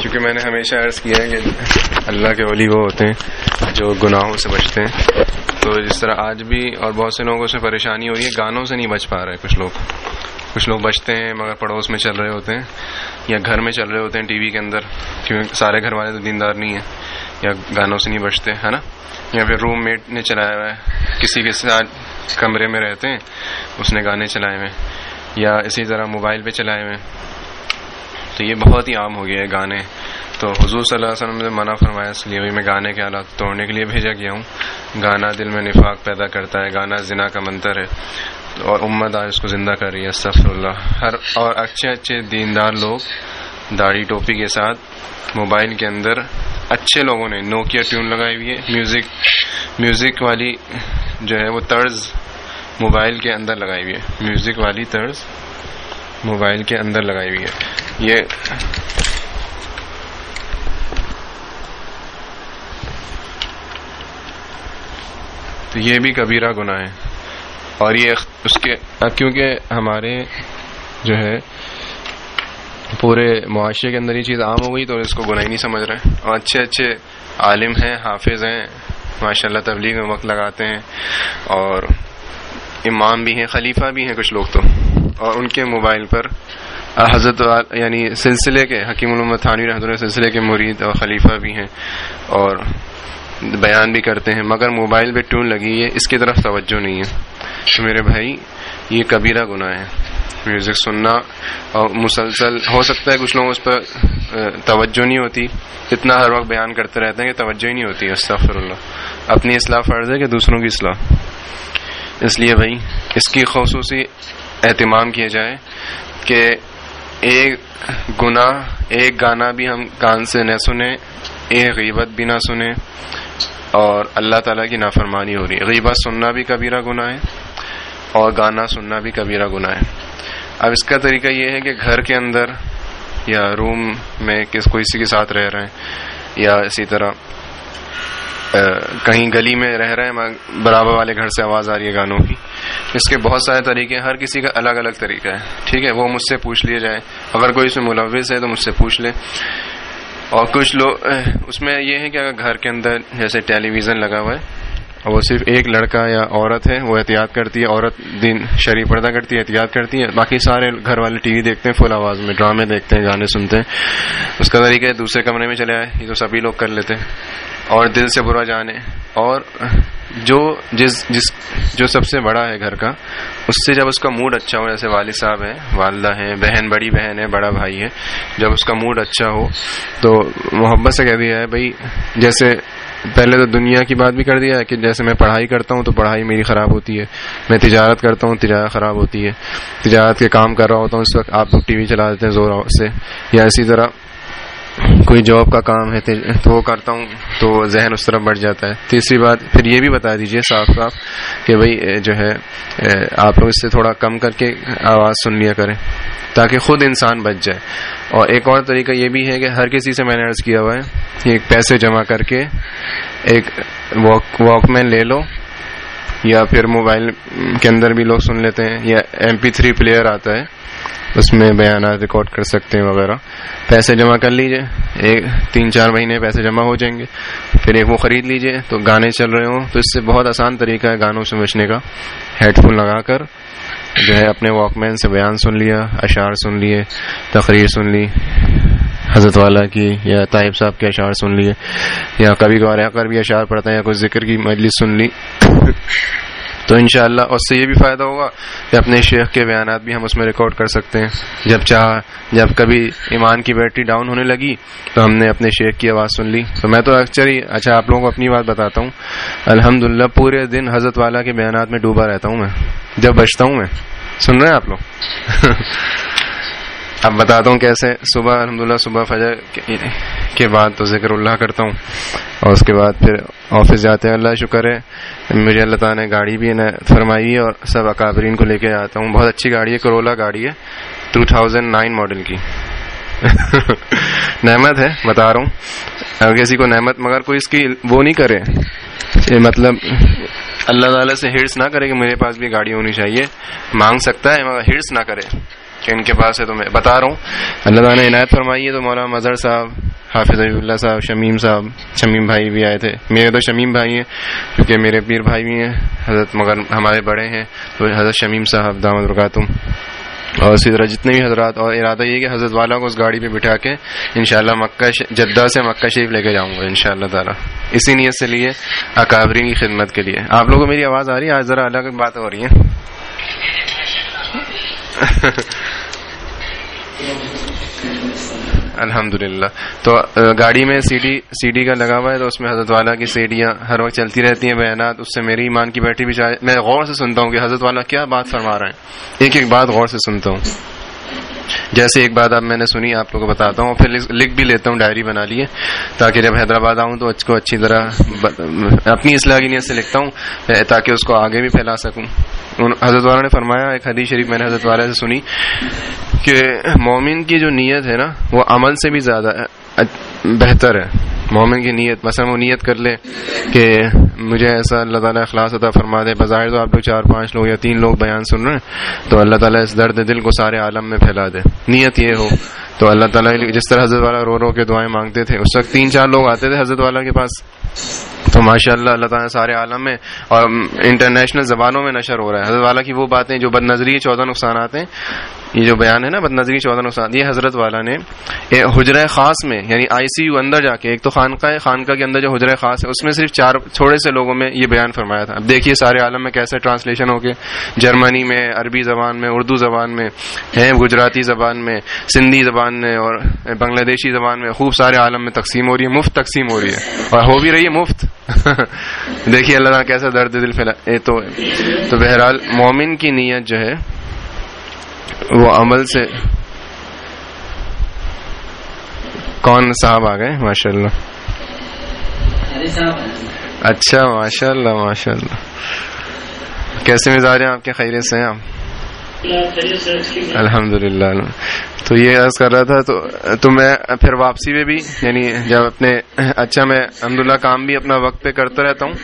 کیونکہ میں نے ہمیشہ عرض کیا ہے کہ اللہ کے ولی وہ ہوتے ہیں جو گناہوں سے بچتے ہیں۔ تو جس طرح آج بھی اور بہت سے لوگوں سے پریشانی ہو رہی ہے، گانوں سے نہیں بچ پا رہے کچھ لوگ۔ کچھ لوگ بچتے ہیں مگر پڑوس میں چل رہے ہوتے ہیں یا گھر میں چل رہے ہوتے ہیں ٹی وی کے اندر، کیونکہ سارے گھر والے تو دیندار نہیں ہیں۔ یا گانوں سے نہیں بچتے، ہے نا؟ یا پھر روم میٹ نے چلایا ہوا ہے، کسی کے ساتھ کمرے میں رہتے ہیں، اس نے گانے چلائے ہوئے یا اسی طرح موبائل پہ چلائے ہوئے تو یہ بہت ہی عام ہو گیا ہے گانے۔ تو حضور صلی اللہ علیہ وسلم نے منع فرمایا، اس لیے بھی میں گانے کے حالات توڑنے کے لیے بھیجا گیا ہوں۔ گانا دل میں نفاق پیدا کرتا ہے، گانا زنا کا منتر ہے۔ اور امت آج اس کو زندہ کر رہی ہے سفر اللہ ہر اور اچھے اچھے دیندار لوگ داڑھی ٹوپی کے ساتھ موبائل کے اندر اچھے لوگوں نے نوکیا ٹیون لگائی ہوئی ہے۔ میوزک میوزک والی جو ہے وہ طرز موبائل کے اندر لگائی ہوئی ہے۔ میوزک والی طرز موبائل کے اندر لگائی ہوئی ہے۔ یہ تو یہ بھی کبیرہ گناہ ہے اور یہ اس کے کیونکہ ہمارے جو ہے پورے معاشرے کے اندر یہ چیز عام ہو گئی تو اس کو گناہ نہیں سمجھ رہے اور اچھے اچھے عالم ہیں، حافظ ہیں ماشاء اللہ تبلیغ میں وقت لگاتے ہیں اور امام بھی ہیں، خلیفہ بھی ہیں کچھ لوگ تو۔ اور ان کے موبائل پر حضرت یعنی سلسلے کے حکیم الحمد تھانوی رحمۃ اللہ سلسلے کے مرید اور خلیفہ بھی ہیں اور بیان بھی کرتے ہیں، مگر موبائل پہ ٹون لگی ہے اس کی طرف توجہ نہیں ہے۔ تو میرے بھائی، یہ کبیرہ گناہ ہے۔ میوزک سننا اور مسلسل، ہو سکتا ہے کچھ لوگ اس پر توجہ نہیں ہوتی۔ اتنا ہر وقت بیان کرتے رہتے ہیں کہ توجہ ہی نہیں ہوتی استغفر اللہ اپنی اصلاح فرض ہے کہ دوسروں کی اصلاح۔ اس لیے بھائی، اس کی خصوصی اہتمام کیا جائے کہ ایک گناہ، ایک گانا بھی ہم کان سے نہ سنیں، ایک غیبت بھی نہ سنیں، اور اللہ تعالیٰ کی نافرمانی ہو رہی ہے۔ غیبت سننا بھی کبیرہ گناہ ہے، اور گانا سننا بھی کبیرہ گناہ ہے۔ اب اس کا طریقہ یہ ہے کہ گھر کے اندر یا روم میں کس کوئی کے ساتھ رہ رہے ہیں، یا اسی طرح کہیں گلی میں رہ رہے ہیں برابر والے گھر سے آواز آ رہی ہے گانوں کی۔ اس کے بہت سارے طریقے ہیں، ہر کسی کا الگ الگ طریقہ ہے، ٹھیک ہے؟ وہ مجھ سے پوچھ لیے جائے اگر کوئی اس میں ملوث ہے تو مجھ سے پوچھ لے۔ اور کچھ لوگ اس میں یہ ہے کہ اگر گھر کے اندر جیسے ٹیلی ویژن لگا ہوا ہے، اور وہ صرف ایک لڑکا یا عورت ہے، وہ احتیاط کرتی ہے، عورت دن شریف پردہ کرتی ہے، احتیاط کرتی ہے۔ باقی سارے گھر والے ٹی وی دیکھتے ہیں، فل آواز میں، ڈرامے دیکھتے ہیں، گانے سنتے ہیں۔ اس کا طریقہ دوسرے کمرے میں چلے آئے، یہ تو سبھی لوگ کر لیتے ہیں۔ اور دل سے برا جانے۔ اور جو جس جس، جو سب سے بڑا ہے گھر کا، اس سے جب اس کا موڈ اچھا ہو، جیسے والد صاحب ہیں، والدہ ہیں، بہن، بڑی بہن ہے بڑا بھائی ہے، جب اس کا موڈ اچھا ہو، تو محبت سے کہہ دیا ہے، بھائی، جیسے پہلے تو دنیا کی بات بھی کر دیا ہے کہ جیسے میں پڑھائی کرتا ہوں تو پڑھائی میری خراب ہوتی ہے۔ میں تجارت کرتا ہوں، تجارت خراب ہوتی ہے۔ تجارت کے کام کر رہا ہوتا ہوں، اس وقت آپ لوگ ٹی وی چلا دیتے ہیں زور سے۔ یا اسی طرح کوئی جاب کا کام ہے تو وہ کرتا ہوں تو ذہن اس طرف بڑھ جاتا ہے۔ تیسری بات پھر یہ بھی بتا دیجیے صاف صاف کہ بھائی جو ہے آپ لوگ اس سے تھوڑا کم کر کے آواز سن لیا کریں تاکہ خود انسان بچ جائے۔ اور ایک اور طریقہ یہ بھی ہے کہ ہر کسی سے میں نے عرض کیا ہوا ہے کہ ایک پیسے جمع کر کے ایک واک مین لے لو، یا پھر موبائل کے اندر بھی لوگ سن لیتے ہیں، یا ایم پی تھری پلیئر آتا ہے۔ اس میں بیانات ریکارڈ کر سکتے ہیں وغیرہ۔ پیسے جمع کر لیجیے۔ ایک، تین، چار مہینے پیسے جمع ہو جائیں گے۔ پھر ایک وہ خرید لیجیے۔ تو گانے چل رہے ہوں۔ تو اس سے بہت آسان طریقہ ہے گانوں سے بچنے کا۔ ہیڈ فون لگا کر جو ہے اپنے واک مین سے بیان سن لیا، اشعار سن لیے، تقریر سن لی۔ حضرت والا کی یا طائب صاحب کے اشعار سن لیے۔ یا کبھی کبھار کر بھی اشعار پڑھتا ہے یا کوئی ذکر کی مجلس سن لی۔ تو انشاءاللہ اس سے یہ بھی فائدہ ہوگا کہ اپنے شیخ کے بیانات بھی ہم اس میں ریکارڈ کر سکتے ہیں۔ جب چاہ، جب کبھی ایمان کی بیٹری ڈاؤن ہونے لگی تو ہم نے اپنے شیخ کی آواز سن لی۔ تو میں تو اکثر ہی اچھا آپ لوگوں کو اپنی بات بتاتا ہوں۔ الحمد پورے دن حضرت والا کے بیانات میں ڈوبا رہتا ہوں میں۔ جب بچتا ہوں میں۔ سن رہے ہیں آپ لوگ؟ اب بتاتا ہوں کیسے صبح الحمد صبح فجر کے بعد تو ذکر اللہ کرتا ہوں۔ اور اس کے بعد پھر آفس جاتے ہیں۔ اللہ شکر ہے۔ مجھے اللہ تعالیٰ نے گاڑی بھی فرمائی ہے اور سب اکابرین کو لے کے آتا ہوں۔ بہت اچھی گاڑی ہے کرولا گاڑی ہے۔ ٹو تھاؤزینڈ نائن ماڈل کی۔ نعمت ہے، بتا رہا ہوں۔ اگر کسی کو نعمت، مگر کوئی اس کی وہ نہیں کرے۔ مطلب اللہ تعالیٰ سے ہرس نہ کرے کہ میرے پاس بھی گاڑی ہونی چاہیے۔ مانگ سکتا ہے، مگر ہرس نہ کرے۔ کہ ان کے پاس ہے تو میں بتا رہا ہوں۔ اللہ تعالیٰ نے عنایت فرمائی ہے تو مولانا مظہر صاحب، حافظ اللہ صاحب، شمیم صاحب، شمیم بھائی بھی آئے تھے۔ میرے تو شمیم بھائی ہیں، کیونکہ میرے پیر بھائی بھی ہیں، حضرت مگر ہمارے بڑے ہیں۔ تو حضرت شمیم صاحب دامد رکاتم اور اسی طرح جتنے بھی حضرات، اور ارادہ یہ کہ حضرت والا کو اس گاڑی پہ بٹھا کے انشاءاللہ مکہ جدہ سے مکہ شریف لے کے جاؤں گا ان اللہ تعالیٰ۔ اسی نیت سے لیے اکابرین کی خدمت کے لیے۔ آپ لوگوں کو میری آواز آ رہی ہے؟ آج ذرا الگ بات ہو رہی ہے۔ الحمد للہ تو گاڑی میں سی ڈی سی ڈی کا لگا ہوا ہے تو اس میں حضرت والا کی سیڈیاں ہر وقت چلتی رہتی ہیں، بیانات، اس سے میری ایمان کی بیٹری بھی چاہے۔ میں غور سے سنتا ہوں کہ حضرت والا کیا بات فرما رہے ہیں۔ ایک ایک بات غور سے سنتا ہوں۔ جیسے ایک بات اب میں نے سنی، آپ لوگوں کو بتاتا ہوں، پھر لکھ بھی لیتا ہوں، ڈائری بنا لیے، تاکہ جب حیدرآباد آؤں تو اس کو اچھی طرح اپنی اصلاح کی نیت سے لکھتا ہوں تاکہ اس کو آگے بھی پھیلا سکوں۔ حضرت والا نے فرمایا، ایک حدیث شریف میں نے حضرت والا سے سنی کہ مومن کی جو نیت ہے نا، وہ عمل سے بھی زیادہ بہتر ہے۔ مومن کی نیت، مثلا وہ نیت کر لے کہ مجھے ایسا اللہ تعالیٰ اخلاص عطا فرما دے۔ بظاہر تو آپ لوگ چار پانچ لوگ یا تین لوگ بیان سن رہے ہیں، تو اللہ تعالیٰ اس درد دل کو سارے عالم میں پھیلا دے۔ نیت یہ ہو۔ تو اللہ تعالیٰ جس طرح حضرت والا رو رو کے دعائیں مانگتے تھے، اس وقت تین چار لوگ آتے تھے حضرت والا کے پاس۔ تو ماشاء اللہ اللہ تعالیٰ سارے عالم میں اور انٹرنیشنل زبانوں میں نشر ہو رہا ہے۔ حضرت والا کی وہ باتیں جو بد نظری چودہ نقصانات ہیں، یہ جو بیان ہے نا بد نظری چودہ نقصان یہ حضرت والا نے حجرہ خاص میں یعنی آئی سی یو اندر جا کے، ایک تو خانقاہ خانقاہ کے اندر جو حجرہ خاص ہے، اس میں صرف چار تھوڑے سے لوگوں میں یہ بیان فرمایا تھا۔ اب دیکھیے سارے عالم میں کیسے ٹرانسلیشن ہو کے، جرمنی میں، عربی زبان میں، اردو زبان میں ہے گجراتی زبان میں، سندھی زبان میں اور بنگلہ دیشی زبان میں، خوب سارے عالم میں تقسیم ہو رہی ہے، مفت تقسیم ہو رہی ہے۔ اور ہو بھی رہی ہے مفت۔ دیکھیے اللہ تعالیٰ کیسا درد دل پھیلا تو تو بہرحال مومن کی نیت جو ہے، وہ عمل سے کون صاحب آ گئے؟ ماشاء اللہ اچھا ماشاء اللہ ماشاء اللہ کیسے مزاج ہیں آپ کے؟ خیریت سے ہیں آپ؟ الحمد للہ تو یہ عرض کر رہا تھا، تو تو میں پھر واپسی میں بھی یعنی جب اپنے اچھا میں الحمد کام بھی اپنا وقت پہ کرتا رہتا ہوں،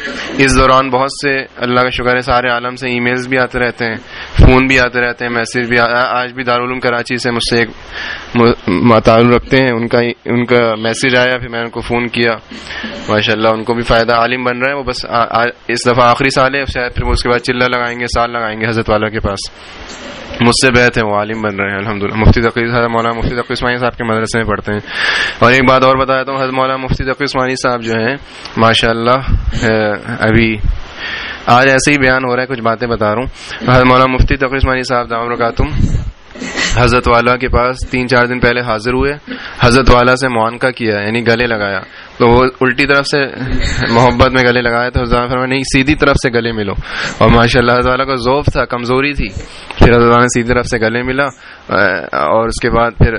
اس دوران بہت سے اللہ کا شکر ہے، سارے عالم سے ای میلز بھی آتے رہتے ہیں فون بھی آتے رہتے ہیں میسج بھی آج بھی دارالعلوم کراچی سے مجھ سے ایک تعلق رکھتے ہیں، ان کا ان کا میسج آیا، پھر میں ان کو فون کیا۔ ماشاء اللہ ان کو بھی فائدہ عالم بن رہا ہے وہ بس اس دفعہ آخری سال ہے، شاید پھر اس کے بعد چلہ لگائیں گے، سال لگائیں گے حضرت والا کے پاس۔ مجھ سے بیت ہیں وہ عالم بن رہے ہیں الحمد للہ مفتی تقریب حضرت مولانا مفتی تقی عثمانی صاحب کے مدرسے میں پڑھتے ہیں۔ اور ایک بات اور بتایا ہوں حضرت مولانا مفتی تقی عثمانی صاحب جو ہیں ماشاء اللہ ابھی آج ایسے ہی بیان ہو رہا ہے، کچھ باتیں بتا رہا ہوں۔ حضرت مولانا مفتی تقی عثمانی صاحب دام رکاتم حضرت والا کے پاس تین چار دن پہلے حاضر ہوئے۔ حضرت والا سے معانقہ کیا یعنی گلے لگایا۔ تو وہ الٹی طرف سے محبت میں گلے لگایا تو فرما نہیں، سیدھی طرف سے گلے ملو۔ اور ماشاء اللہ حضرت والا کا ذوف تھا، کمزوری تھی۔ پھر حضرت نے سیدھی طرف سے گلے ملا، اور اس کے بعد پھر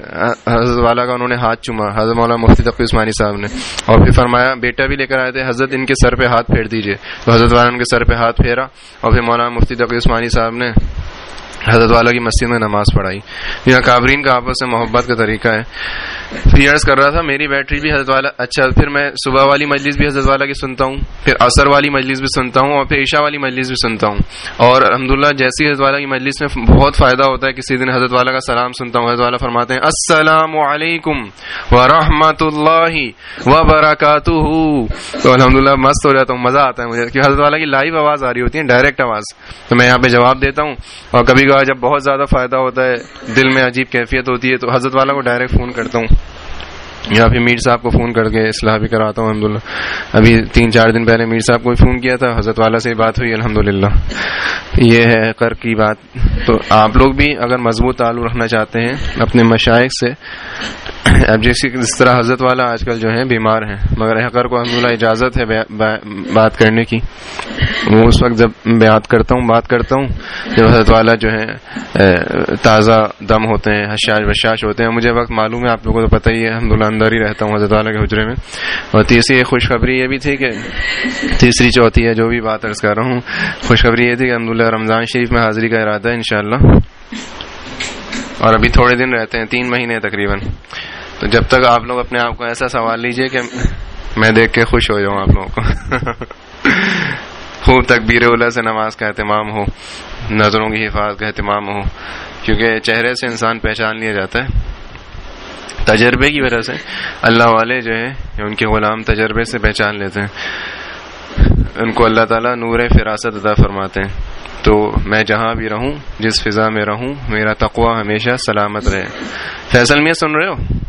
حضرت والا کا انہوں نے ہاتھ چما حضرت مولانا مفتی تقی عثمانی صاحب نے۔ اور پھر فرمایا، بیٹا بھی لے کر آئے تھے، حضرت ان کے سر پہ ہاتھ پھیر دیجیے تو حضرت والا ان کے سر پہ ہاتھ پھیرا، اور پھر مولانا مفتی تقی عثمانی صاحب نے حضرت والا کی مسجد میں نماز پڑھائی۔ یہاں کابرین کا آپس سے محبت کا طریقہ ہے۔ پھر عرض کر رہا تھا، میری بیٹری بھی حضرت والا اچھا پھر میں صبح والی مجلس بھی حضرت والا کی سنتا ہوں، پھر اثر والی مجلس بھی سنتا ہوں، اور پھر عشاء والی مجلس بھی سنتا ہوں۔ اور الحمد جیسی حضرت والا کی مجلس میں بہت فائدہ ہوتا ہے، کسی دن حضرت والا کا سلام سنتا ہوں، حضرت والا فرماتے ہیں، السلام علیکم و رحمۃ اللہ وبرکاتہ تو الحمد مست ہو جاتا ہوں، مزہ آتا ہے مجھے کہ حضرت والا کی لائیو آواز آ رہی ہوتی ہے، ڈائریکٹ آواز۔ تو میں یہاں پہ جواب دیتا ہوں، اور کبھی کا جب بہت زیادہ فائدہ ہوتا ہے، دل میں عجیب کیفیت ہوتی ہے، تو حضرت والا کو ڈائریکٹ فون کرتا ہوں۔ یا پھر میر صاحب کو فون کر کے اصلاح بھی کراتا ہوں الحمد ابھی تین چار دن پہلے میر صاحب کو فون کیا تھا، حضرت والا سے بات ہوئی الحمد یہ ہے کر کی بات۔ تو آپ لوگ بھی اگر مضبوط تعلق رکھنا چاہتے ہیں، اپنے مشائق سے اب جیسے جس طرح حضرت والا آج کل جو ہے بیمار ہیں، مگر حقر کو الحمد اجازت ہے بات کرنے کی۔ وہ اس وقت جب بیات کرتا ہوں، بات کرتا ہوں، جب حضرت والا جو ہے تازہ دم ہوتے ہیں، حشاش وشاش ہوتے ہیں، مجھے وقت معلوم ہے، آپ لوگوں کو تو پتہ ہی ہے الحمد اندر ہی رہتا ہوں حضرت والا کے حجرے میں۔ اور تیسری خوشخبری یہ بھی تھی کہ، تیسری چوتھی ہے، جو بھی بات عرض کر رہا ہوں، خوشخبری یہ تھی کہ الحمد رمضان شریف میں حاضری کا ارادہ ہے انشاءاللہ۔ اور ابھی تھوڑے دن رہتے ہیں، تین مہینے تقریباً۔ تو جب تک آپ لوگ اپنے آپ کو ایسا سوال لیجیے کہ میں دیکھ کے خوش ہو جاؤں آپ لوگوں کو۔ خوب تکبیر اولا سے نماز کا اہتمام ہو، نظروں کی حفاظت کا اہتمام ہو، کیونکہ چہرے سے انسان پہچان لیا جاتا ہے۔ تجربے کی وجہ سے اللہ والے جو ہے ان کے غلام تجربے سے پہچان لیتے ہیں۔ ان کو اللہ تعالیٰ نور فراست ادا فرماتے ہیں۔ تو میں جہاں بھی رہوں، جس فضا میں رہوں، میرا تقوا ہمیشہ سلامت رہے۔ فیصل میں سن رہے ہو؟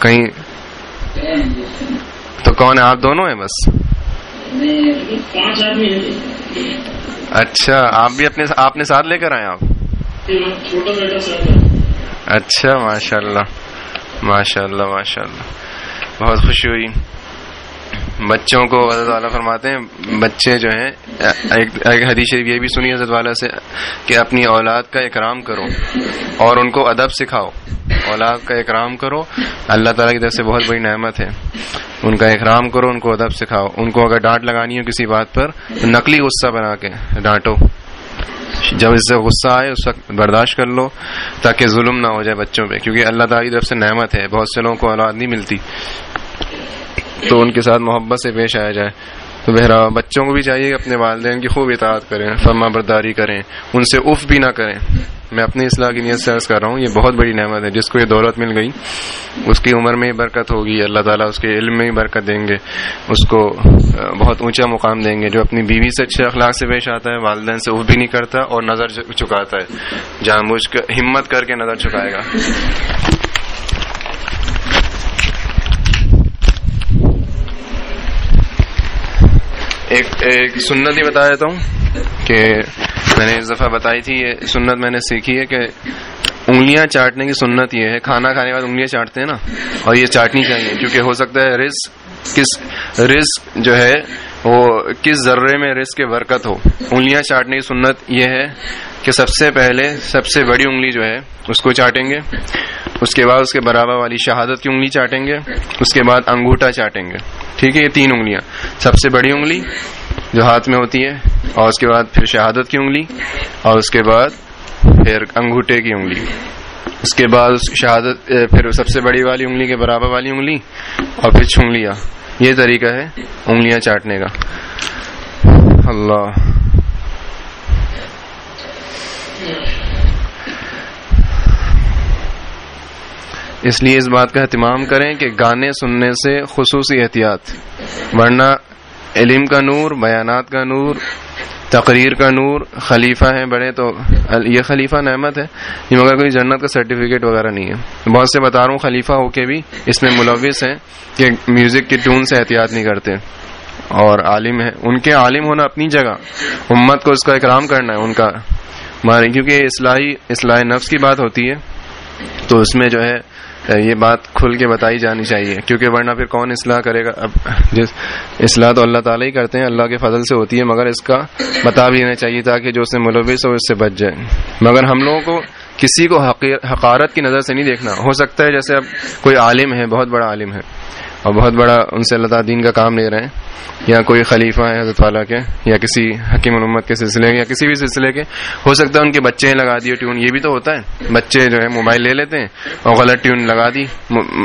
کہیں تو کون ہے؟ آپ دونوں ہیں بس؟ اچھا آپ بھی اپنے آپ نے ساتھ لے کر آئے آپ؟ اچھا ماشاء اللہ ماشاء اللہ ماشاء اللہ بہت خوشی ہوئی۔ بچوں کو حضرت والا فرماتے ہیں، بچے جو ہیں، ایک حدیث یہ بھی سنی، حضرت والا سے کہ اپنی اولاد کا اکرام کرو اور ان کو ادب سکھاؤ۔ اولاد کا اکرام کرو، اللہ تعالیٰ کی طرف سے بہت بڑی نعمت ہے۔ ان کا اکرام کرو، ان کو ادب سکھاؤ۔ ان کو اگر ڈانٹ لگانی ہو کسی بات پر، تو نقلی غصہ بنا کے ڈانٹو۔ جب اس سے غصہ آئے، اس وقت برداشت کر لو تاکہ ظلم نہ ہو جائے بچوں پہ، کیونکہ اللہ تعالیٰ کی طرف سے نعمت ہے۔ بہت سے لوگوں کو اولاد نہیں ملتی۔ تو ان کے ساتھ محبت سے پیش آیا جائے۔ تو بہرا، بچوں کو بھی چاہیے کہ اپنے والدین کی خوب اطاعت کریں، فرما برداری کریں، ان سے اف بھی نہ کریں۔ میں اپنی اصلاح کی نیت سے عرض کر رہا ہوں، یہ بہت بڑی نعمت ہے، جس کو یہ دولت مل گئی، اس کی عمر میں ہی برکت ہوگی، اللہ تعالیٰ اس کے علم میں برکت دیں گے، اس کو بہت اونچا مقام دیں گے۔ جو اپنی بیوی سے اچھے اخلاق سے پیش آتا ہے، والدین سے اف بھی نہیں کرتا اور نظر چکاتا ہے۔ جان بوجھ ہمت کر کے نظر چکائے گا۔ ایک ایک سنت ہی بتا دیتا ہوں کہ میں نے اس دفعہ بتائی تھی، یہ سنت میں نے سیکھی ہے کہ انگلیاں چاٹنے کی سنت یہ ہے۔ کھانا کھانے کے بعد انگلیاں چاٹتے ہیں نا، اور یہ چاٹنی چاہیے، کیونکہ ہو سکتا ہے رزق کس، رزق جو ہے وہ کس ذرے میں رزق کے برکت ہو۔ انگلیاں چاٹنے کی سنت یہ ہے کہ سب سے پہلے، سب سے بڑی انگلی جو ہے، اس کو چاٹیں گے۔ اس کے بعد اس کے برابر والی شہادت کی انگلی چاٹیں گے، اس کے بعد انگوٹھا چاٹیں گے۔ ٹھیک ہے، یہ تین انگلیاں۔ سب سے بڑی انگلی جو ہاتھ میں ہوتی ہے، اور اس کے بعد پھر شہادت کی انگلی، اور اس کے بعد پھر انگوٹھے کی انگلی۔ اس کے بعد شہادت پھر سب سے بڑی والی انگلی کے برابر والی انگلی، اور پھر چنگلیاں یہ طریقہ ہے انگلیاں چاٹنے کا۔ اللہ۔ اس لیے اس بات کا اہتمام کریں کہ گانے سننے سے خصوصی احتیاط، ورنہ علم کا نور، بیانات کا نور، تقریر کا نور، خلیفہ ہیں بڑے تو یہ خلیفہ نعمت ہے، یہ مگر کوئی جنت کا سرٹیفکیٹ وغیرہ نہیں ہے۔ بہت سے بتا رہا ہوں خلیفہ ہو کے بھی اس میں ملوث ہیں کہ میوزک کی ٹون سے احتیاط نہیں کرتے۔ اور عالم ہے ان کے عالم ہونا اپنی جگہ۔ امت کو اس کا اکرام کرنا ہے، ان کا۔ کیونکہ اصلاحی اصلاح نفس کی بات ہوتی ہے، تو اس میں جو ہے یہ بات کھل کے بتائی جانی چاہیے۔ کیونکہ ورنہ پھر کون اصلاح کرے گا؟ اب جس اصلاح تو اللہ تعالیٰ ہی کرتے ہیں، اللہ کے فضل سے ہوتی ہے، مگر اس کا بتا بھی دینا چاہیے تاکہ جو اس سے ملوث ہو اس سے بچ جائے۔ مگر ہم لوگوں کو کسی کو حقارت کی نظر سے نہیں دیکھنا۔ ہو سکتا ہے جیسے اب کوئی عالم ہے، بہت بڑا عالم ہے۔ اور بہت بڑا ان سے اللہ تعالیٰ دین کا کام لے رہے ہیں، یا کوئی خلیفہ ہے حضرت والا کے، یا کسی حکیم علومت کے سلسلے کے یا کسی بھی سلسلے کے، ہو سکتا ہے ان کے بچے لگا دیے ٹیون، یہ بھی تو ہوتا ہے۔ بچے جو ہے موبائل لے لیتے ہیں اور غلط ٹیون لگا دی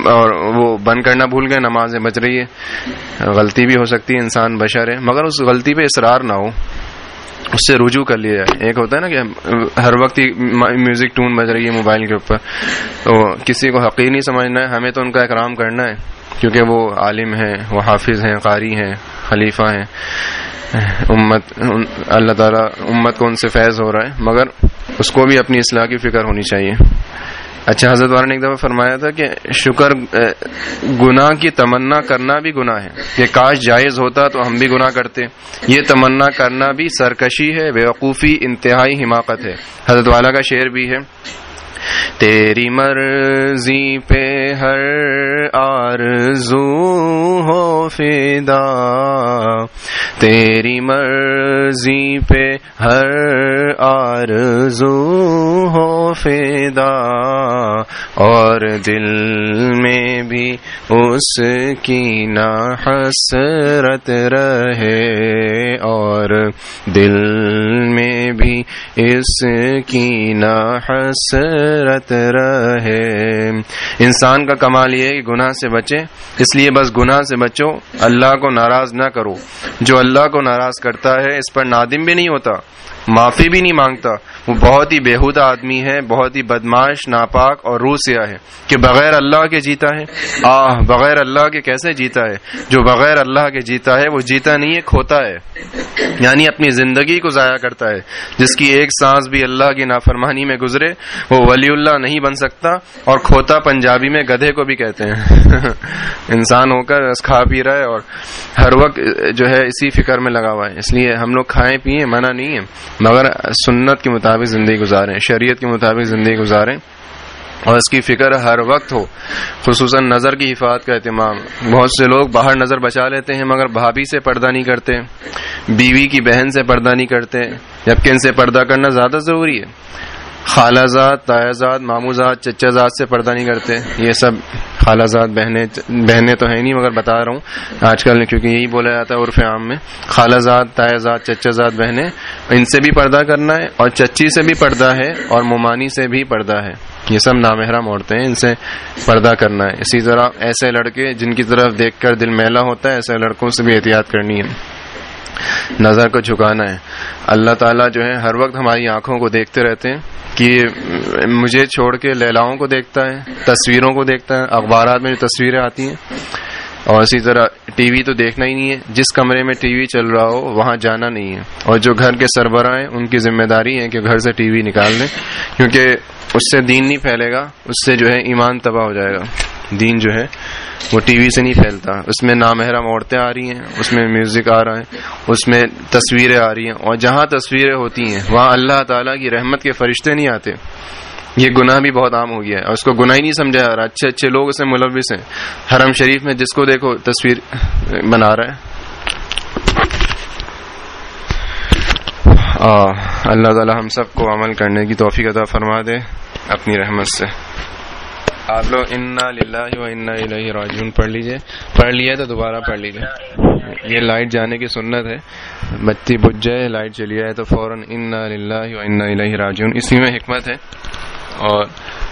اور وہ بند کرنا بھول گئے، نمازیں بچ رہی ہے غلطی بھی ہو سکتی ہے، انسان بشر ہے، مگر اس غلطی پہ اصرار نہ ہو۔ اس سے رجوع کر لیا جائے۔ ایک ہوتا ہے نا کہ ہر وقت ہی میوزک ٹون بج رہی ہے موبائل کے اوپر۔ تو کسی کو حقیق نہیں سمجھنا ہے، ہمیں تو ان کا اکرام کرنا ہے۔ کیونکہ وہ عالم ہیں، وہ حافظ ہیں، قاری ہیں، خلیفہ ہیں۔ امت اللہ تعالیٰ امت کو ان سے فیض ہو رہا ہے، مگر اس کو بھی اپنی اصلاح کی فکر ہونی چاہیے۔ اچھا حضرت والا نے ایک دفعہ فرمایا تھا کہ شکر گناہ کی تمنا کرنا بھی گناہ ہے۔ کہ کاش جائز ہوتا تو ہم بھی گناہ کرتے۔ یہ تمنا کرنا بھی سرکشی ہے بیوقوفی انتہائی حماقت ہے۔ حضرت والا کا شعر بھی ہے۔ تیری مرضی پہ ہر آرزو ہو فدا۔ تیری مرضی پہ ہر آرزو ہو فدا۔ اور دل میں بھی اس کی نہ حسرت رہے۔ اور دل میں بھی اس کی نہ حسرت رہے۔ انسان کا کمال یہ کہ گناہ سے بچے۔ اس لیے بس گناہ سے بچو۔ اللہ کو ناراض نہ کرو۔ جو اللہ کو ناراض کرتا ہے، اس پر نادم بھی نہیں ہوتا، معافی بھی نہیں مانگتا۔ وہ بہت ہی بےحودہ آدمی ہے بہت ہی بدماش ناپاک اور روح سیا ہے کہ بغیر اللہ کے جیتا ہے۔ آہ، بغیر اللہ کے کیسے جیتا ہے؟ جو بغیر اللہ کے جیتا ہے، وہ جیتا نہیں ہے کھوتا ہے۔ یعنی اپنی زندگی کو ضائع کرتا ہے۔ جس کی ایک سانس بھی اللہ کی نافرمانی میں گزرے، وہ ولی اللہ نہیں بن سکتا۔ اور کھوتا پنجابی میں گدھے کو بھی کہتے ہیں۔ انسان ہو کر کھا پی رہا ہے اور ہر وقت جو ہے اسی فکر میں لگا ہوا ہے۔ اس لیے ہم لوگ کھائیں، پیئیں، منع نہیں ہے مگر سنت کے مطابق زندگی گزاریں، شریعت کے مطابق زندگی گزاریں اور اس کی فکر ہر وقت ہو، خصوصاً نظر کی حفاظت کا اہتمام۔ بہت سے لوگ باہر نظر بچا لیتے ہیں مگر بھابھی سے پردہ نہیں کرتے، بیوی کی بہن سے پردہ نہیں کرتے، جبکہ ان سے پردہ کرنا زیادہ ضروری ہے۔ خالہ زاد، تایا زاد، مامو زاد، چچا زاد سے پردہ نہیں کرتے۔ یہ سب خالہ زاد بہنیں بہنیں تو ہیں نہیں، مگر بتا رہا ہوں۔ آج کل کیونکہ یہی بولا جاتا ہے عرف عام میں۔ خالہ زاد، تایا زاد، چچا زاد بہنیں، ان سے بھی پردہ کرنا ہے اور چچی سے بھی پردہ ہے اور ممانی سے بھی پردہ ہے۔ یہ سب نامحرم عورتیں ہیں، ان سے پردہ کرنا ہے۔ اسی طرح ایسے لڑکے جن کی طرف دیکھ کر دل میلا ہوتا ہے، ایسے لڑکوں سے بھی احتیاط کرنی ہے۔ نظر کو جھکانا ہے۔ اللہ تعالیٰ جو ہے، ہر وقت ہماری آنکھوں کو دیکھتے رہتے ہیں۔ کہ مجھے چھوڑ کے لیلاؤں کو دیکھتا ہے، تصویروں کو دیکھتا ہے، اخبارات میں جو تصویریں آتی ہیں۔ اور اسی طرح ٹی وی تو دیکھنا ہی نہیں ہے۔ جس کمرے میں ٹی وی چل رہا ہو، وہاں جانا نہیں ہے۔ اور جو گھر کے سربراہ ہیں، ان کی ذمہ داری ہے کہ گھر سے ٹی وی نکال لیں، کیونکہ اس سے دین نہیں پھیلے گا، اس سے جو ہے ایمان تباہ ہو جائے گا۔ دین جو ہے، وہ ٹی وی سے نہیں پھیلتا۔ اس میں نامحرم عورتیں آ رہی ہیں، اس میں میوزک آ رہا ہے، اس میں تصویریں آ رہی ہیں۔ اور جہاں تصویریں ہوتی ہیں، وہاں اللہ تعالیٰ کی رحمت کے فرشتے نہیں آتے۔ یہ گناہ بھی بہت عام ہو گیا ہے۔ اور اس کو گناہ ہی نہیں سمجھا جا رہا۔ اچھے اچھے لوگ اسے ملوث ہیں۔ حرم شریف میں جس کو دیکھو، تصویر بنا رہا ہے۔ اللہ تعالیٰ ہم سب کو عمل کرنے کی توفیق عطا فرما دے اپنی رحمت سے۔ آپ لوگ انا للہ و انا الہ راجعون پڑھ لیجیے۔ پڑھ لیا تو دوبارہ پڑھ لیجیے۔ یہ لائٹ جانے کی سنت ہے۔ بتی بج جائے، لائٹ چلی جائے تو فوراً انا للہ و انا الہ راجعون۔ اسی میں حکمت ہے۔ اور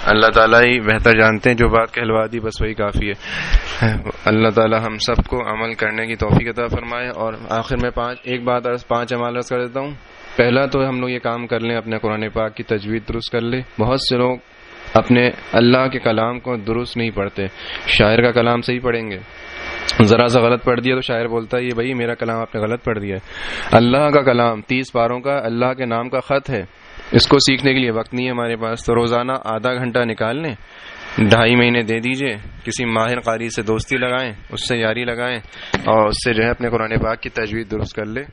اللہ تعالیٰ ہی بہتر جانتے ہیں۔ جو بات کہلوا دی، بس وہی کافی ہے۔ اللہ تعالیٰ ہم سب کو عمل کرنے کی توفیق عطا فرمائے۔ اور آخر میں پانچ، ایک بات پانچ عمال کر دیتا ہوں۔ پہلا تو ہم لوگ یہ کام کر لیں، اپنے قرآن پاک کی تجوید درست کر لیں۔ بہت سے لوگ اپنے اللہ کے کلام کو درست نہیں پڑھتے۔ شاعر کا کلام صحیح پڑھیں گے۔ ذرا سا غلط پڑھ دیا تو شاعر بولتا ہے، یہ بھائی میرا کلام آپ نے غلط پڑھ دیا ہے۔ اللہ کا کلام، تیس پاروں کا اللہ کے نام کا خط ہے۔ اس کو سیکھنے کے لیے وقت نہیں ہے ہمارے پاس۔ تو روزانہ آدھا گھنٹہ نکال لیں ڈھائی مہینے دے دیجیے، کسی ماہر قاری سے دوستی لگائیں، اس سے یاری لگائیں اور اس سے جو ہے اپنے قرآن پاک کی تجویز درست کر لے۔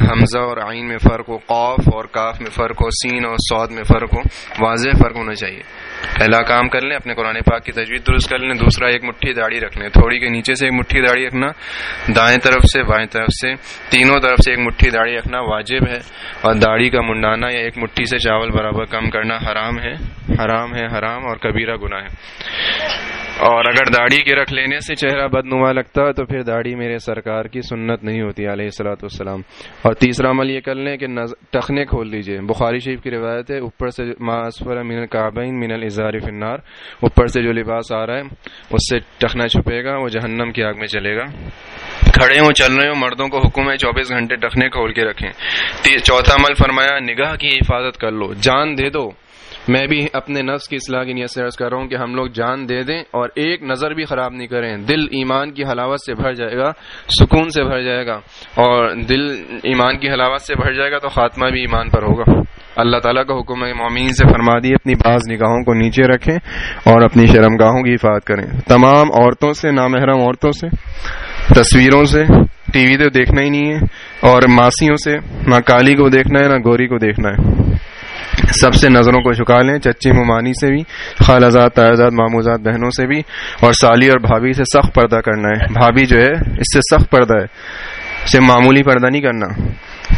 حمزہ اور آئین میں فرق ہو قوف اور کاف میں فرق ہو، سین اور سعود میں فرق ہو، واضح فرق ہونا چاہیے۔ پہلا کام کر لیں، اپنے قرآن پاک کی تجویز درست کر لیں، دوسرا ایک مٹھی داڑھی رکھ لیں۔ تھوڑی کے نیچے سے ایک مٹھی داڑھی رکھنا، دائیں طرف سے، بائیں طرف سے، تینوں طرف سے ایک مٹھی داڑھی رکھنا واجب ہے۔ اور داڑھی کا منڈانا یا ایک مٹھی سے چاول برابر کم کرنا حرام ہے حرام ہے، حرام اور کبیرہ گناہ ہے۔ اور اگر داڑھی کے رکھ لینے سے چہرہ بدنما لگتا ہے، تو پھر داڑھی میرے سرکار کی سنت نہیں ہوتی، علیہ السلاۃ والسلام۔ اور تیسرا عمل یہ کر لیں کہ ٹخنے کھول لیجیے بخاری شریف کی روایت ہے، اوپر سے ماسفر من القابین من الزار فنار اوپر سے جو لباس آ رہا ہے، اس سے ٹخنا چھپے گا، وہ جہنم کی آگ میں چلے گا۔ کھڑے ہوں، چل رہے ہوں، مردوں کو حکم ہے چوبیس گھنٹے ٹخنے کھول کے رکھیں۔ چوتھا عمل فرمایا، نگاہ کی حفاظت کر لو، جان دے دو۔ میں بھی اپنے نفس کی اصلاح کی نیت سے عرض کر رہا ہوں کہ ہم لوگ جان دے دیں اور ایک نظر بھی خراب نہیں کریں۔ دل ایمان کی حلاوت سے بھر جائے گا، سکون سے بھر جائے گا اور دل ایمان کی حلاوت سے بھر جائے گا تو خاتمہ بھی ایمان پر ہوگا۔ اللہ تعالیٰ کا حکم ہے مومین سے فرما دی اپنی بعض نگاہوں کو نیچے رکھیں اور اپنی شرم گاہوں کی حفاظت کریں۔ تمام عورتوں سے، نامحرم عورتوں سے، تصویروں سے، ٹی وی تو دیکھنا ہی نہیں ہے اور ماسیوں سے، نہ کالی کو دیکھنا ہے، نہ گوری کو دیکھنا ہے۔ سب سے نظروں کو جھکا لیں، چچی ممانی سے بھی خالزاد تاجاد ماموزاد بہنوں سے بھی، اور سالی اور بھابھی سے سخت پردہ کرنا ہے۔ بھابھی جو ہے، اس سے سخت پردہ ہے۔ اسے معمولی پردہ نہیں کرنا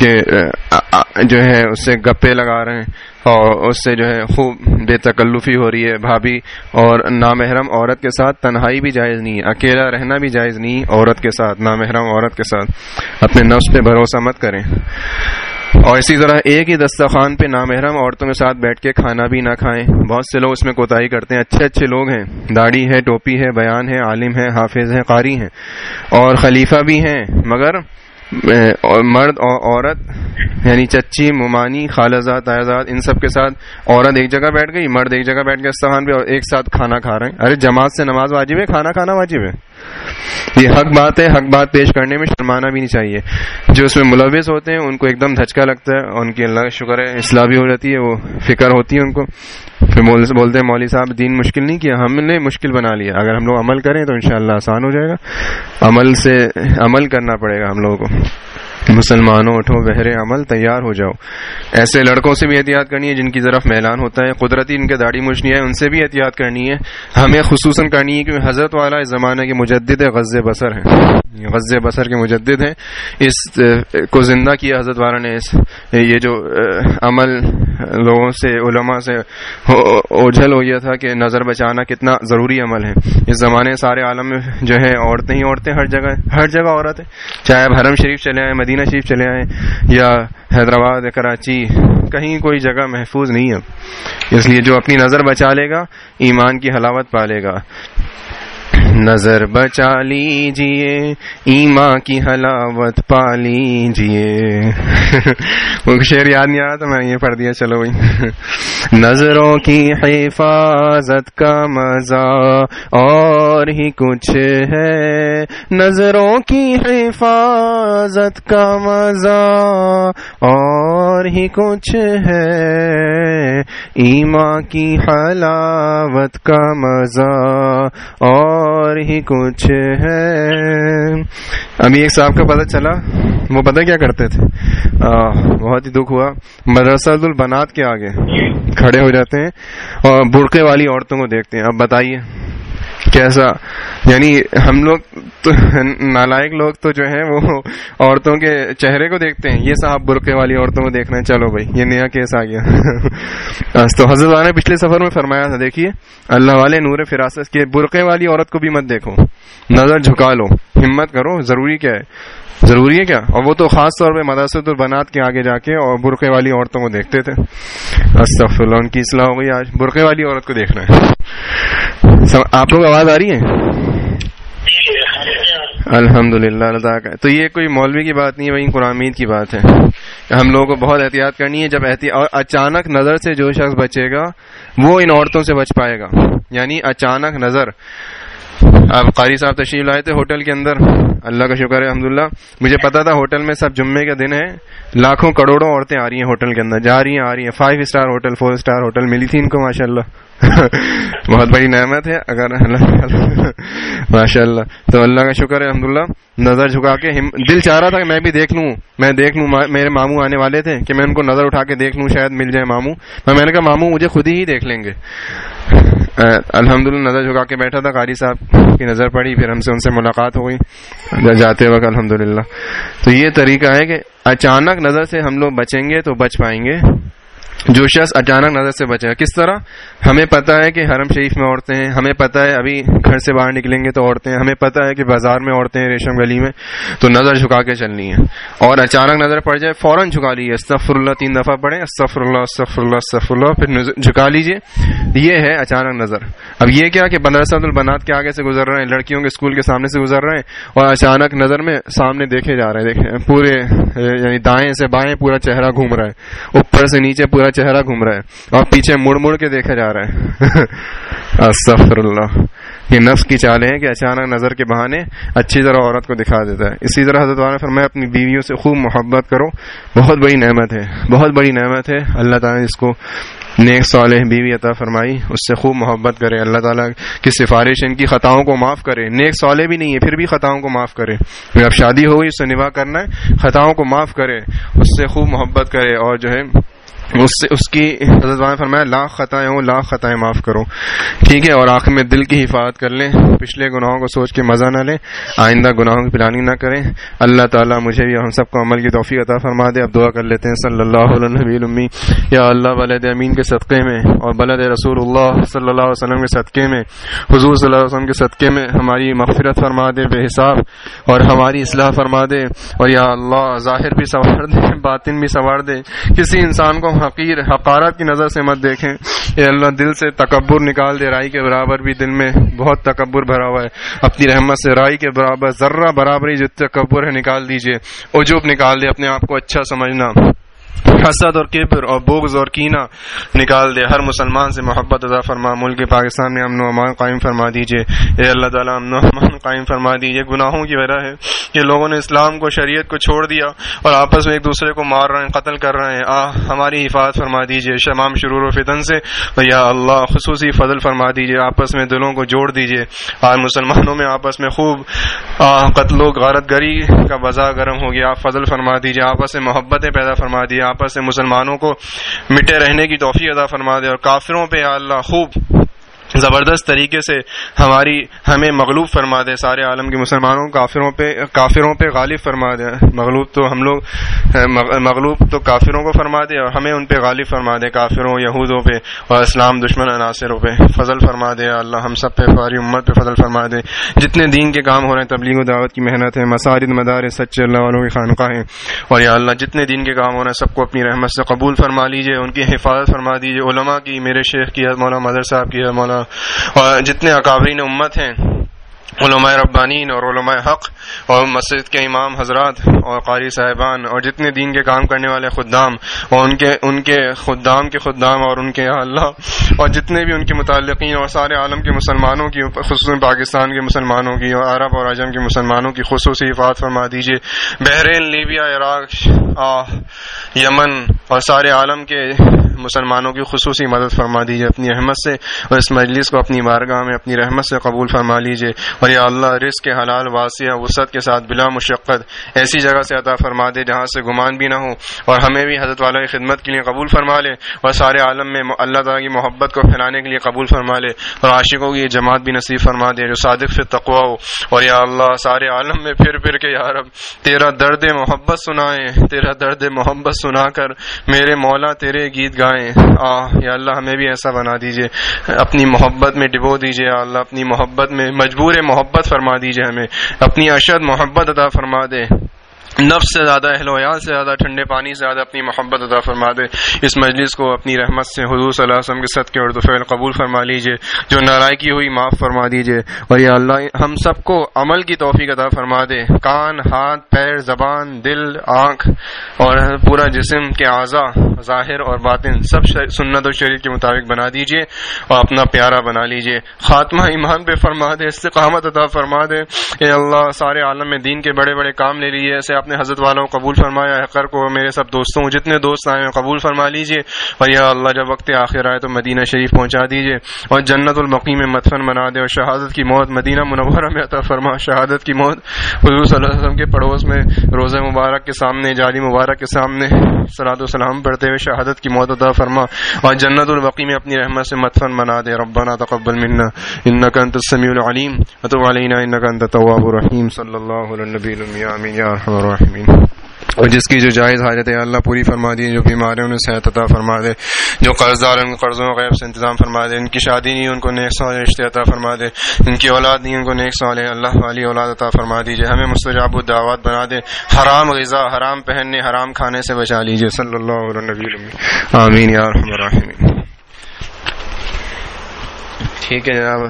کہ جو ہے، اس سے گپے لگا رہے ہیں اور اس سے جو ہے خوب بے تکلفی ہو رہی ہے بھابھی۔ اور نامحرم عورت کے ساتھ تنہائی بھی جائز نہیں اکیلا رہنا بھی جائز نہیں عورت کے ساتھ، نامحرم عورت کے ساتھ۔ اپنے نفس پہ بھروسہ مت کریں۔ اور اسی طرح ایک ہی دسترخوان پہ نامحرم عورتوں کے ساتھ بیٹھ کے کھانا بھی نہ کھائیں۔ بہت سے لوگ اس میں کوتاہی کرتے ہیں۔ اچھے اچھے لوگ ہیں۔ داڑھی ہے، ٹوپی ہے، بیان ہے، عالم ہے، حافظ ہے، قاری ہیں۔ اور خلیفہ بھی ہیں، مگر مرد اور عورت یعنی چچی، ممانی خالزاد تائزاد ان سب کے ساتھ عورت ایک جگہ بیٹھ گئی، مرد ایک جگہ بیٹھ گئے استحان پہ اور ایک ساتھ کھانا کھا رہے ہیں۔ ارے، جماعت سے نماز واجب ہے، کھانا کھانا واجب ہے۔ یہ حق بات ہے، حق بات پیش کرنے میں شرمانا بھی نہیں چاہیے۔ جو اس میں ملوث ہوتے ہیں، ان کو ایک دم دھچکا لگتا ہے، ان کی اللہ کا شکر ہے، اصلاح بھی ہو جاتی ہے، وہ فکر ہوتی ہے ان کو۔ پھر بولتے ہیں، مولوی صاحب، دین مشکل نہیں کیا، ہم نے مشکل بنا لیا۔ اگر ہم لوگ عمل کریں تو انشاءاللہ آسان ہو جائے گا۔ عمل سے عمل کرنا پڑے گا ہم لوگوں کو۔ مسلمانوں اٹھو، بہرے عمل، تیار ہو جاؤ۔ ایسے لڑکوں سے بھی احتیاط کرنی ہے جن کی طرف میلان ہوتا ہے۔ قدرتی ان کے داڑھی مچھنی ہے ان سے بھی احتیاط کرنی ہے۔ ہمیں خصوصاً کرنی ہے کیونکہ حضرت والا اس زمانے کے مجدد غز بسر ہیں۔ غز بسر کے مجدد ہیں۔ اس کو زندہ کیا حضرت والا نے اس، یہ جو عمل لوگوں سے، علماء سے اوجھل ہو گیا تھا کہ نظر بچانا کتنا ضروری عمل ہے۔ اس زمانے سارے عالم میں جو ہے عورتیں ہی عورتیں، ہر جگہ ہر جگہ عورت ہے۔ چاہے اب حرم شریف چلے آئے، مدینہ شریف چلے آئے یا حیدرآباد یا کراچی، کہیں کوئی جگہ محفوظ نہیں ہے۔ اس لیے جو اپنی نظر بچا لے گا، ایمان کی حلاوت پالے گا۔ نظر بچا لیجیے ایما کی حلاوت پا لیجیے۔ وہ شعر یاد نہیں آیا تو میں یہ پڑھ دیا، چلو بھائی۔ نظروں کی حفاظت کا مزہ اور ہی کچھ ہے۔ نظروں کی حفاظت کا مزہ اور ہی کچھ ہے۔ ایما کی حلاوت کا مزہ اور ہی کچھ ہے۔ ابھی ایک صاحب کا پتہ چلا، وہ پتہ کیا کرتے تھے؟ بہت ہی دکھ ہوا۔ مدرسہ البنات کے آگے کھڑے ہو جاتے ہیں اور برقے والی عورتوں کو دیکھتے ہیں۔ اب بتائیے۔ کیسا؟ یعنی ہم لوگ تو نالائق لوگ تو جو ہے وہ عورتوں کے چہرے کو دیکھتے ہیں۔ یہ صاحب برقے والی عورتوں کو دیکھنا ہے۔ چلو بھائی، یہ نیا کیس آ گیا۔ تو حضرت نے پچھلے سفر میں فرمایا تھا، دیکھیے، اللہ والے نور فراست کے برقے والی عورت کو بھی مت دیکھو۔ نظر جھکا لو۔ ہمت کرو، ضروری کیا ہے؟ ضروری ہے کیا؟ اور وہ تو خاص طور پہ مدرسۃ البنات کے آگے جا کے اور برقے والی عورتوں کو دیکھتے تھے۔ اللہ، ان کی اصلاح ہو گئی۔ آج برقے والی عورت کو دیکھنا ہے۔ آپ لوگ آواز آ رہی ہے الحمد للہ اللہ تو یہ کوئی مولوی کی بات نہیں ہے وہی قرآمید کی بات ہے۔ ہم لوگوں کو بہت احتیاط کرنی ہے، جب اور اچانک نظر سے جو شخص بچے گا، وہ ان عورتوں سے بچ پائے گا۔ یعنی اچانک نظر۔ اب قاری صاحب تشریف لائے تھے ہوٹل کے اندر۔ اللہ کا شکر ہے الحمد مجھے پتا تھا ہوٹل میں سب جمعے کا دن ہے لاکھوں کروڑوں عورتیں آ رہی ہیں ہوٹل کے اندر، جا رہی ہیں، آ رہی ہیں۔ Five star hotel four star hotel ملی تھی ان کو ماشاء اللہ بہت بڑی نعمت ہے، اگر ماشاء اللہ تو اللہ کا شکر ہے الحمد نظر جھکا کے دل چاہ رہا تھا کہ میں بھی دیکھ لوں۔ میں دیکھ لوں میرے ماموں آنے والے تھے کہ میں ان کو نظر اٹھا کے دیکھ لوں، شاید مل جائے ماموں۔ میں نے کہا، ماموں، مجھے خود ہی دیکھ لیں گے۔ الحمد للہ نظر جھکا کے بیٹھا تھا، قاری صاحب کی نظر پڑی، پھر ہم سے ان سے ملاقات ہو گئی۔ جاتے وقت الحمد للہ تو یہ طریقہ ہے کہ اچانک نظر سے ہم لوگ بچیں گے تو بچ پائیں گے۔ جو شخص اچانک نظر سے بچے گا۔ کس طرح؟ ہمیں پتا ہے کہ حرم شریف میں عورتیں ہیں۔ ہمیں پتا ہے ابھی گھر سے باہر نکلیں گے تو عورتیں ہیں۔ ہمیں پتا ہے کہ بازار میں عورتیں ہیں ریشم گلی میں۔ تو نظر جھکا کے چلنی ہے۔ اور اچانک نظر پڑ جائے، فوراً جھکا لیجیے استفر اللہ تین دفعہ پڑھیں۔ استفر اللہ استفر اللہ استفر اللہ پھر جھکا لیجیے یہ ہے اچانک نظر۔ اب یہ کیا کہ بندر البنات کے آگے سے گزر رہے ہیں، لڑکیوں کے اسکول کے سامنے سے گزر رہے ہیں اور اچانک نظر میں سامنے دیکھے جا رہے ہیں۔ دیکھیں، پورے یعنی دائیں سے بائیں پورا چہرہ گھوم رہا ہے۔ اوپر سے نیچے پورا چہرہ گھوم رہا ہے اور پیچھے مڑ مڑ کے دیکھا جا رہا ہے استغفر اللہ یہ نفس کی چالیں ہیں کہ اچانک نظر کے بہانے اچھی طرح عورت کو دکھا دیتا ہے۔ اسی طرح حضرت والا فرمایا، اپنی بیویوں سے خوب محبت کرو۔ بہت بڑی نعمت ہے۔ بہت بڑی نعمت ہے۔ اللہ تعالیٰ نے اس کو نیک صالح بیوی عطا فرمائی۔ اس سے خوب محبت کرے۔ اللہ تعالیٰ کی سفارش ان کی خطاؤں کو معاف کرے۔ نیک صالح بھی نہیں ہے، پھر بھی خطاؤں کو معاف کرے۔ پھر اب شادی ہو گئی اس سے نباہ کرنا ہے، خطاؤں کو معاف کرے۔ اس سے خوب محبت کرے اور جو ہے اس سے اس کی حضرت فرمایا لاکھ خطائیں ہوں لاکھ خطائیں معاف کرو ٹھیک ہے، اور آخر میں دل کی حفاظت کر لیں۔ پچھلے گناہوں کو سوچ کے مزہ نہ لیں۔ آئندہ گناہوں کی پلاننگ نہ کریں۔ اللہ تعالیٰ مجھے بھی ہم سب کو عمل کی توفیق عطا فرما دے۔ اب دعا کر لیتے ہیں، صلی اللہ علیہ یا اللہ بلد امین کے صدقے میں اور بلد رسول اللہ صلی اللہ علیہ وسلم کے صدقے میں۔ حضور صلی اللہ علیہ وسلم کے صدقے میں ہماری مغفرت فرما دے، بے حساب، اور ہماری اصلاح فرما دے۔ اور یا اللہ، ظاہر بھی سنوار دے، باطن بھی سنوار دے۔ کسی انسان کو حقیر حقارت کی نظر سے مت دیکھیں۔ اے اللہ، دل سے تکبر نکال دے رائی کے برابر بھی دل میں بہت تکبر بھرا ہوا ہے۔ اپنی رحمت سے رائی کے برابر، ذرہ برابری جو تکبر ہے، نکال دیجیے۔ عجوب نکال دے اپنے آپ کو اچھا سمجھنا۔ حسد اور کبر اور بغض اور کینہ نکال دے۔ ہر مسلمان سے محبت ادا فرما۔ ملک پاکستان میں امن و امان قائم فرما دیجیے۔ اے اللہ تعالیٰ، امن و امان قائم فرما دیجیے۔ گناہوں کی وجہ ہے کہ لوگوں نے اسلام کو، شریعت کو چھوڑ دیا اور آپس میں ایک دوسرے کو مار رہے ہیں، قتل کر رہے ہیں۔ آ، ہماری حفاظت فرما دیجیے۔ شمام شرور و فتن سے۔ یا اللہ، خصوصی فضل فرما دیجیے۔ آپس میں دلوں کو جوڑ دیجیے۔ آج مسلمانوں میں آپس میں خوب قتل و غارت گری کا وضع گرم ہو گیا۔ آپ فضل فرما دیجیے۔ آپس میں محبتیں پیدا فرما دیے آپس سے مسلمانوں کو مٹے رہنے کی توفیق ادا فرما دے اور کافروں پہ اللہ خوب زبردست طریقے سے ہماری ہمیں مغلوب فرما دے، سارے عالم کے مسلمانوں، کافروں پہ کافروں پہ غالب فرما دے۔ مغلوب تو ہم لوگ مغلوب تو کافروں کو فرما دے اور ہمیں ان پہ غالب فرما دے، کافروں، یہودوں پہ اور اسلام دشمن عناصروں پہ۔ فضل فرما دے اللہ ہم سب پہ فاری امت پہ فضل فرما دے۔ جتنے دین کے کام ہو رہے ہیں، تبلیغ و دعوت کی محنت ہے مساجد مدار سچے اللہ علیہ کی خانقاہ ہیں۔ اور یا اللہ جتنے دین کے کام ہو رہے ہیں، سب کو اپنی رحمت سے قبول فرما لیجیے ان کی حفاظت فرما دیجیے علماء کی، میرے شیخ کی، مولانا مدر صاحب کی، مولانا اور جتنے اکابرین امت ہیں، علماء ربانین اور علماء حق اور مسجد کے امام حضرات اور قاری صاحبان اور جتنے دین کے کام کرنے والے خدام اور ان کے ان کے خدام کے خدام اور ان کے اللہ اور جتنے بھی ان کے متعلقین اور سارے عالم کے مسلمانوں کی، خصوصاً پاکستان کے مسلمانوں کی اور عرب اور اعظم کے مسلمانوں کی خصوصی حفاظت فرما دیجیے بحرین، لیبیا، عراق یمن اور سارے عالم کے مسلمانوں کی خصوصی مدد فرما دیجیے اپنی احمد سے اور اس مجلس کو اپنی بارگاہ میں اپنی رحمت سے قبول فرما لیجیے اور یا اللہ رزق کے حلال واسیہ وسعت کے ساتھ بلا مشقت ایسی جگہ سے عطا فرما دے جہاں سے گمان بھی نہ ہو اور ہمیں بھی حضرت والا کی خدمت کے لیے قبول فرما لے اور سارے عالم میں اللہ تعالیٰ کی محبت کو پھیلانے کے لیے قبول فرما لے اور عاشقوں کی یہ جماعت بھی نصیب فرما دے جو صادق سے تقوا ہو اور یا اللہ سارے عالم میں پھر پھر کے یار تیرا درد محبت سنائے تیرا درد محبت سنا کر میرے مولا تیرے گیت گا جائیں۔ آ یا اللہ ہمیں بھی ایسا بنا دیجیے اپنی محبت میں ڈبو دیجیے اللہ، اپنی محبت میں مجبور محبت فرما دیجیے ہمیں۔ اپنی اشد محبت ادا فرما دے۔ نفس سے زیادہ اہل ویال سے زیادہ، ٹھنڈے پانی سے زیادہ اپنی محبت ادا فرما دے۔ اس مجلس کو اپنی رحمت سے حضور صلی اللہ علیہ وسلم کے سط کے اردو فعل قبول فرما لیجیے جو نارائکی ہوئی، معاف فرما دیجیے اور یا اللہ، ہم سب کو عمل کی توفیق ادا فرما دے۔ کان، ہاتھ، پیر، زبان، دل، آنکھ اور پورا جسم کے اعضاء، ظاہر اور باطن، سب سنت و شریف کے مطابق بنا دیجیے اور اپنا پیارا بنا لیجیے خاتمہ ایمان پہ فرما دے، استقامت عطا فرما دے۔ اے اللہ، سارے عالم میں دین کے بڑے بڑے کام لے لیجیے ایسے اپنے حضرت والوں قبول فرمایا حقر کو میرے سب دوستوں، جتنے دوست آئے ہیں، قبول فرما لیجیے اور یا اللہ، جب وقت آخر آئے تو مدینہ شریف پہنچا دیجیے اور جنت البقی میں مدفن بنا دے۔ اور شہادت کی موت، مدینہ منورہ میں عطا فرما۔ شہادت کی موت۔ حضور صلی اللہ علیہ وسلم کے پڑوس میں روزہ مبارک کے سامنے جالی مبارک کے سامنے سلاد السلام پڑھتے ہوئے شہادت کی موت عطا فرما۔ اور جنت البقی میں اپنی رحمت سے مدفن بنا دے۔ ربنا تقبل منا۔ انك انت السميع العليم وتب علينا انك انت التواب الرحيم صلى الله على النبي الامين يا ارحم الراحمين اور جس کی جو جائز حاجت ہے، اللہ پوری فرما دی جو بیمار ہیں، انہیں صحت عطا فرما دے۔ جو قرض دار ان قرضوں غیب سے انتظام فرما دے۔ ان کی شادی نہیں، ان کو نیک سوال رشتے عطا فرما دے۔ ان کی اولاد نہیں، ان کو نیک سوال ہے اللہ والی اولاد عطا فرما دیجیے ہمیں مستجاب الدعوات بنا دے۔ حرام غذا، حرام پہننے، حرام کھانے سے بچا لیجیے صلی اللہ علیہ نبی آمین یا ٹھیک ہے جناب۔